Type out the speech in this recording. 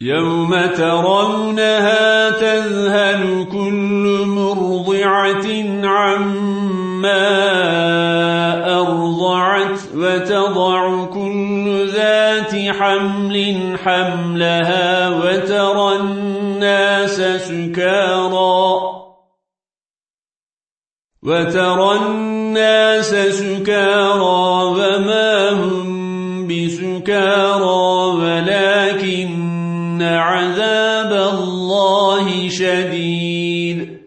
يوم ترونها تذهل كل مرضعة عما أرضعت وتضع كل ذات حمل حملها وترى الناس سكارى وترى الناس سكارى وما هم بسكارى ولكن إن عذاب الله شديد